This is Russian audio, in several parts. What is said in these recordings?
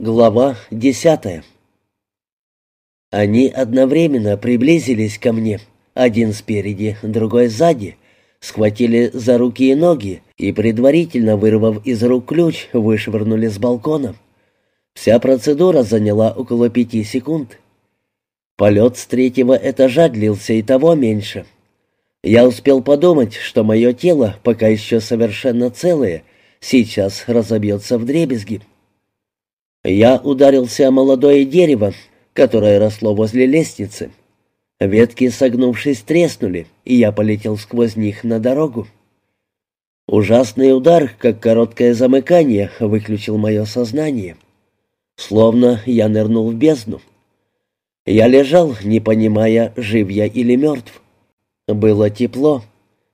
Глава десятая Они одновременно приблизились ко мне, один спереди, другой сзади, схватили за руки и ноги и, предварительно вырвав из рук ключ, вышвырнули с балкона. Вся процедура заняла около пяти секунд. Полет с третьего этажа длился и того меньше. Я успел подумать, что мое тело, пока еще совершенно целое, сейчас разобьется в дребезги. Я ударился о молодое дерево, которое росло возле лестницы. Ветки, согнувшись, треснули, и я полетел сквозь них на дорогу. Ужасный удар, как короткое замыкание, выключил мое сознание. Словно я нырнул в бездну. Я лежал, не понимая, жив я или мертв. Было тепло.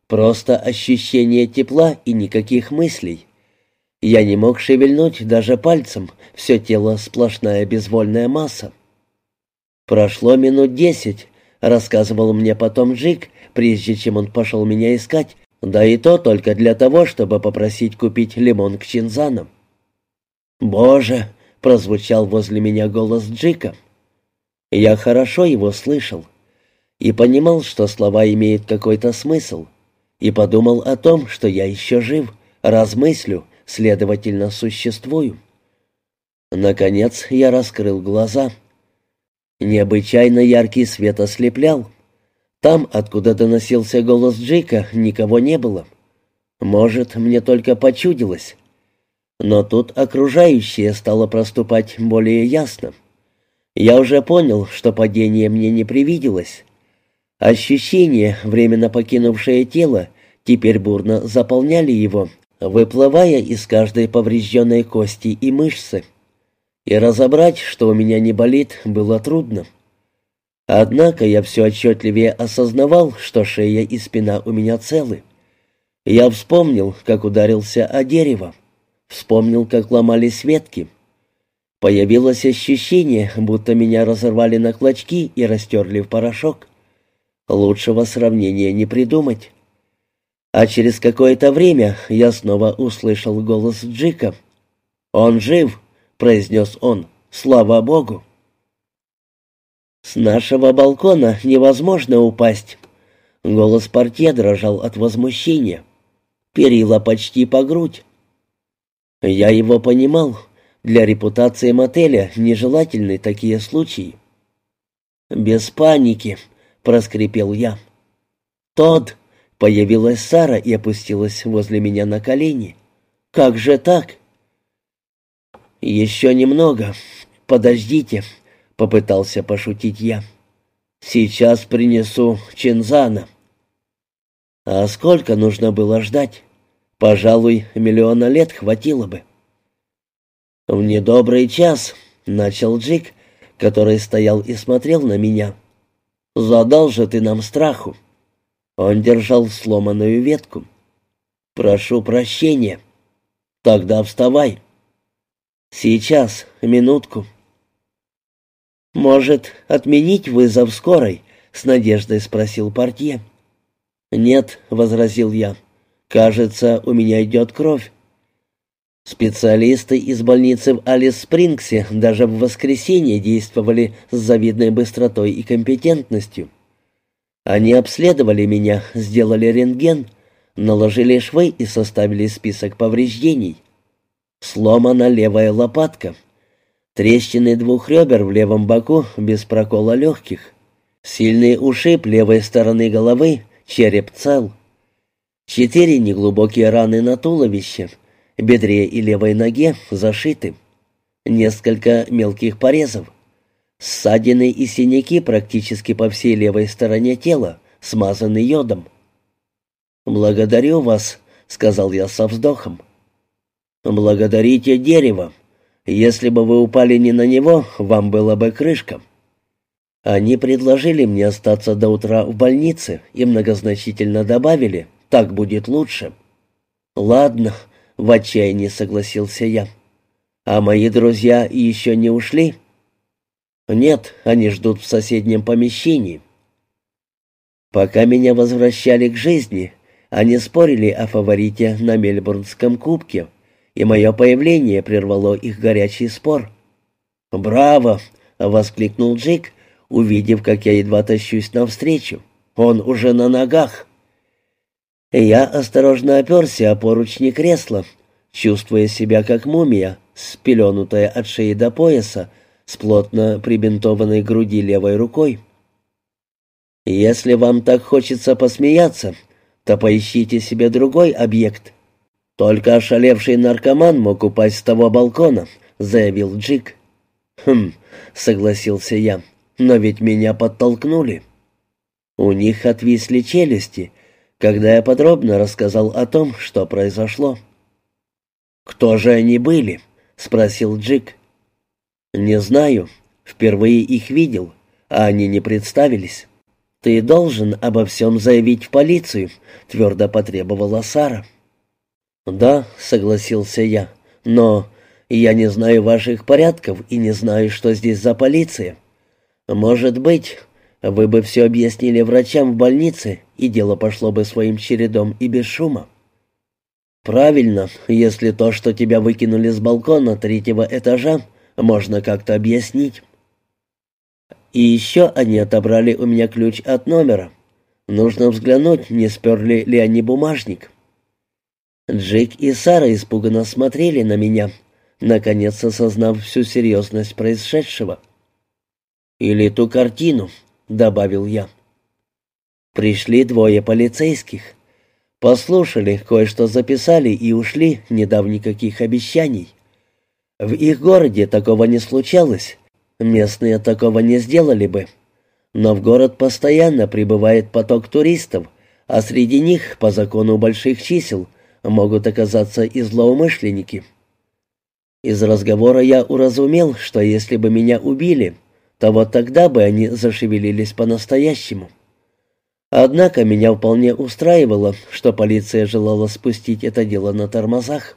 Просто ощущение тепла и никаких мыслей. Я не мог шевельнуть даже пальцем, все тело сплошная безвольная масса. Прошло минут десять, рассказывал мне потом Джик, прежде чем он пошел меня искать, да и то только для того, чтобы попросить купить лимон к чинзанам. «Боже!» — прозвучал возле меня голос Джика. Я хорошо его слышал и понимал, что слова имеют какой-то смысл, и подумал о том, что я еще жив, размыслю, следовательно, существую. Наконец я раскрыл глаза. Необычайно яркий свет ослеплял. Там, откуда доносился голос Джейка, никого не было. Может, мне только почудилось. Но тут окружающее стало проступать более ясно. Я уже понял, что падение мне не привиделось. Ощущения, временно покинувшее тело, теперь бурно заполняли его, выплывая из каждой поврежденной кости и мышцы. И разобрать, что у меня не болит, было трудно. Однако я все отчетливее осознавал, что шея и спина у меня целы. Я вспомнил, как ударился о дерево. Вспомнил, как ломались ветки. Появилось ощущение, будто меня разорвали на клочки и растерли в порошок. Лучшего сравнения не придумать. А через какое-то время я снова услышал голос Джика. «Он жив!» — произнес он. «Слава Богу!» «С нашего балкона невозможно упасть!» Голос портье дрожал от возмущения. Перила почти по грудь. Я его понимал. Для репутации мотеля нежелательны такие случаи. «Без паники», — проскрипел я. «Тодд!» Появилась Сара и опустилась возле меня на колени. «Как же так?» «Еще немного. Подождите», — попытался пошутить я. «Сейчас принесу Чензана». А сколько нужно было ждать? Пожалуй, миллиона лет хватило бы. «В недобрый час», — начал Джик, который стоял и смотрел на меня. «Задал же ты нам страху». Он держал сломанную ветку. «Прошу прощения». «Тогда вставай». «Сейчас, минутку». «Может, отменить вызов скорой?» — с надеждой спросил портье. «Нет», — возразил я. «Кажется, у меня идет кровь». Специалисты из больницы в Алис-Спрингсе даже в воскресенье действовали с завидной быстротой и компетентностью. Они обследовали меня, сделали рентген, наложили швы и составили список повреждений. Сломана левая лопатка. Трещины двух ребер в левом боку без прокола легких. Сильный ушиб левой стороны головы, череп цел. Четыре неглубокие раны на туловище, бедре и левой ноге зашиты. Несколько мелких порезов. Ссадины и синяки практически по всей левой стороне тела, смазаны йодом. «Благодарю вас», — сказал я со вздохом. «Благодарите дерево. Если бы вы упали не на него, вам было бы крышка». Они предложили мне остаться до утра в больнице и многозначительно добавили, так будет лучше. «Ладно», — в отчаянии согласился я. «А мои друзья еще не ушли?» «Нет, они ждут в соседнем помещении». Пока меня возвращали к жизни, они спорили о фаворите на Мельбурнском кубке, и мое появление прервало их горячий спор. «Браво!» — воскликнул Джик, увидев, как я едва тащусь навстречу. «Он уже на ногах!» Я осторожно оперся о поручни кресла, чувствуя себя как мумия, спеленутая от шеи до пояса, с плотно прибинтованной груди левой рукой. «Если вам так хочется посмеяться, то поищите себе другой объект». «Только ошалевший наркоман мог упасть с того балкона», — заявил Джик. «Хм», — согласился я, — «но ведь меня подтолкнули». У них отвисли челюсти, когда я подробно рассказал о том, что произошло. «Кто же они были?» — спросил Джик. «Не знаю. Впервые их видел, а они не представились». «Ты должен обо всем заявить в полицию», — твердо потребовала Сара. «Да», — согласился я, — «но я не знаю ваших порядков и не знаю, что здесь за полиция. Может быть, вы бы все объяснили врачам в больнице, и дело пошло бы своим чередом и без шума». «Правильно, если то, что тебя выкинули с балкона третьего этажа, можно как-то объяснить». И еще они отобрали у меня ключ от номера. Нужно взглянуть, не сперли ли они бумажник. Джейк и Сара испуганно смотрели на меня, наконец осознав всю серьезность происшедшего. «Или ту картину», — добавил я. Пришли двое полицейских. Послушали, кое-что записали и ушли, не дав никаких обещаний. В их городе такого не случалось, Местные такого не сделали бы. Но в город постоянно прибывает поток туристов, а среди них, по закону больших чисел, могут оказаться и злоумышленники. Из разговора я уразумел, что если бы меня убили, то вот тогда бы они зашевелились по-настоящему. Однако меня вполне устраивало, что полиция желала спустить это дело на тормозах.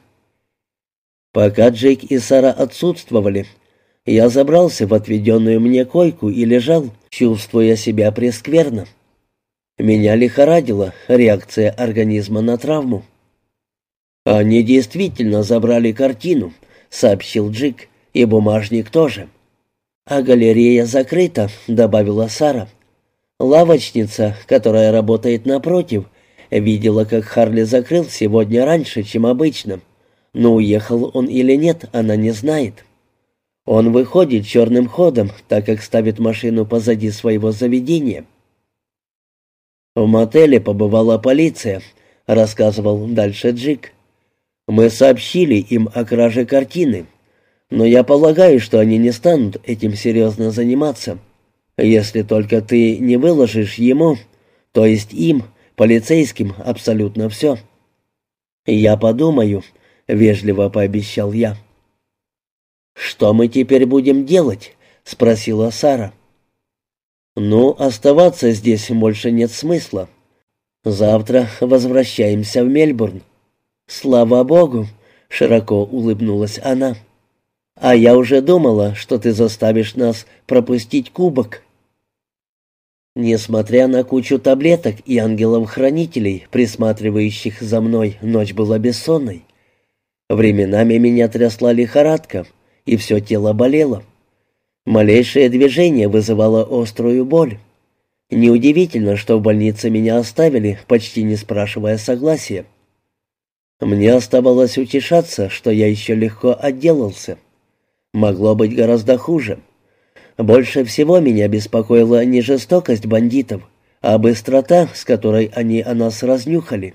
Пока Джейк и Сара отсутствовали, я забрался в отведенную мне койку и лежал, чувствуя себя прескверно. Меня лихорадила реакция организма на травму. «Они действительно забрали картину», — сообщил Джик, — «и бумажник тоже». «А галерея закрыта», — добавила Сара. «Лавочница, которая работает напротив, видела, как Харли закрыл сегодня раньше, чем обычно. Но уехал он или нет, она не знает». Он выходит черным ходом, так как ставит машину позади своего заведения. «В мотеле побывала полиция», — рассказывал дальше Джик. «Мы сообщили им о краже картины, но я полагаю, что они не станут этим серьезно заниматься, если только ты не выложишь ему, то есть им, полицейским, абсолютно все». «Я подумаю», — вежливо пообещал я. «Что мы теперь будем делать?» — спросила Сара. «Ну, оставаться здесь больше нет смысла. Завтра возвращаемся в Мельбурн». «Слава Богу!» — широко улыбнулась она. «А я уже думала, что ты заставишь нас пропустить кубок». Несмотря на кучу таблеток и ангелов-хранителей, присматривающих за мной, ночь была бессонной. Временами меня трясла лихорадка — и все тело болело. Малейшее движение вызывало острую боль. Неудивительно, что в больнице меня оставили, почти не спрашивая согласия. Мне оставалось утешаться, что я еще легко отделался. Могло быть гораздо хуже. Больше всего меня беспокоила не жестокость бандитов, а быстрота, с которой они о нас разнюхали.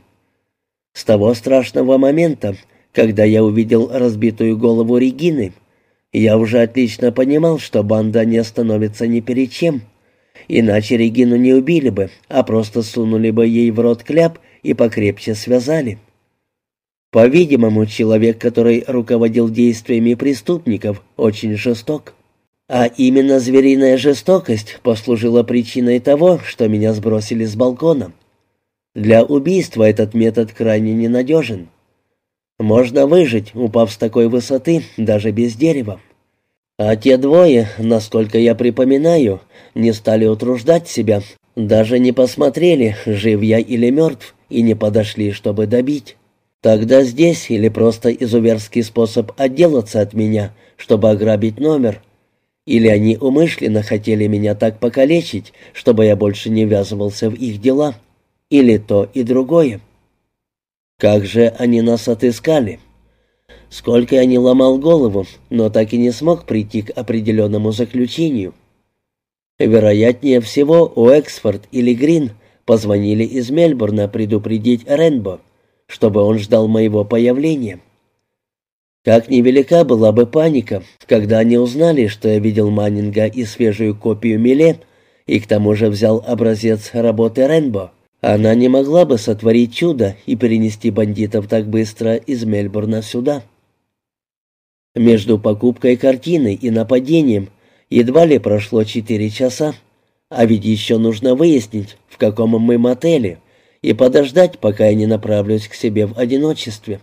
С того страшного момента, когда я увидел разбитую голову Регины, я уже отлично понимал, что банда не остановится ни перед чем. Иначе Регину не убили бы, а просто сунули бы ей в рот кляп и покрепче связали. По-видимому, человек, который руководил действиями преступников, очень жесток. А именно звериная жестокость послужила причиной того, что меня сбросили с балкона. Для убийства этот метод крайне ненадежен. Можно выжить, упав с такой высоты, даже без дерева. А те двое, насколько я припоминаю, не стали утруждать себя, даже не посмотрели, жив я или мертв, и не подошли, чтобы добить. Тогда здесь или просто изуверский способ отделаться от меня, чтобы ограбить номер. Или они умышленно хотели меня так покалечить, чтобы я больше не ввязывался в их дела? Или то и другое? Как же они нас отыскали? Сколько я не ломал голову, но так и не смог прийти к определенному заключению. Вероятнее всего, Уэксфорд или Грин позвонили из Мельбурна предупредить Ренбо, чтобы он ждал моего появления. Как невелика была бы паника, когда они узнали, что я видел Маннинга и свежую копию Миле, и к тому же взял образец работы Ренбо. Она не могла бы сотворить чудо и перенести бандитов так быстро из Мельбурна сюда. Между покупкой картины и нападением едва ли прошло четыре часа, а ведь еще нужно выяснить, в каком мы мотеле, и подождать, пока я не направлюсь к себе в одиночестве.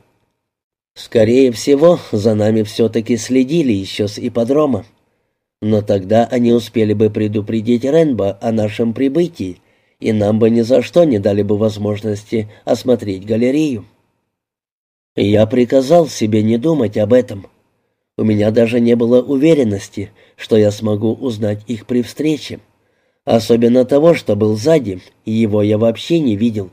Скорее всего, за нами все-таки следили еще с ипподрома. Но тогда они успели бы предупредить Ренбо о нашем прибытии, и нам бы ни за что не дали бы возможности осмотреть галерею. Я приказал себе не думать об этом. У меня даже не было уверенности, что я смогу узнать их при встрече. Особенно того, что был сзади, и его я вообще не видел.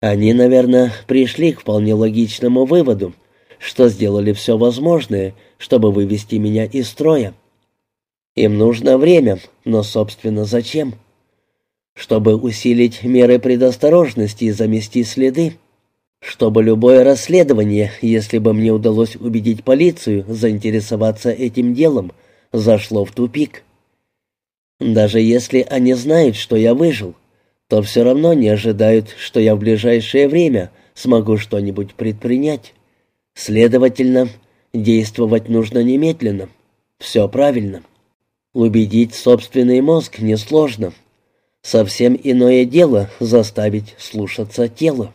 Они, наверное, пришли к вполне логичному выводу, что сделали все возможное, чтобы вывести меня из строя. Им нужно время, но, собственно, зачем? Чтобы усилить меры предосторожности и замести следы. Чтобы любое расследование, если бы мне удалось убедить полицию заинтересоваться этим делом, зашло в тупик. Даже если они знают, что я выжил, то все равно не ожидают, что я в ближайшее время смогу что-нибудь предпринять. Следовательно, действовать нужно немедленно. Все правильно. Убедить собственный мозг несложно. Совсем иное дело заставить слушаться тело.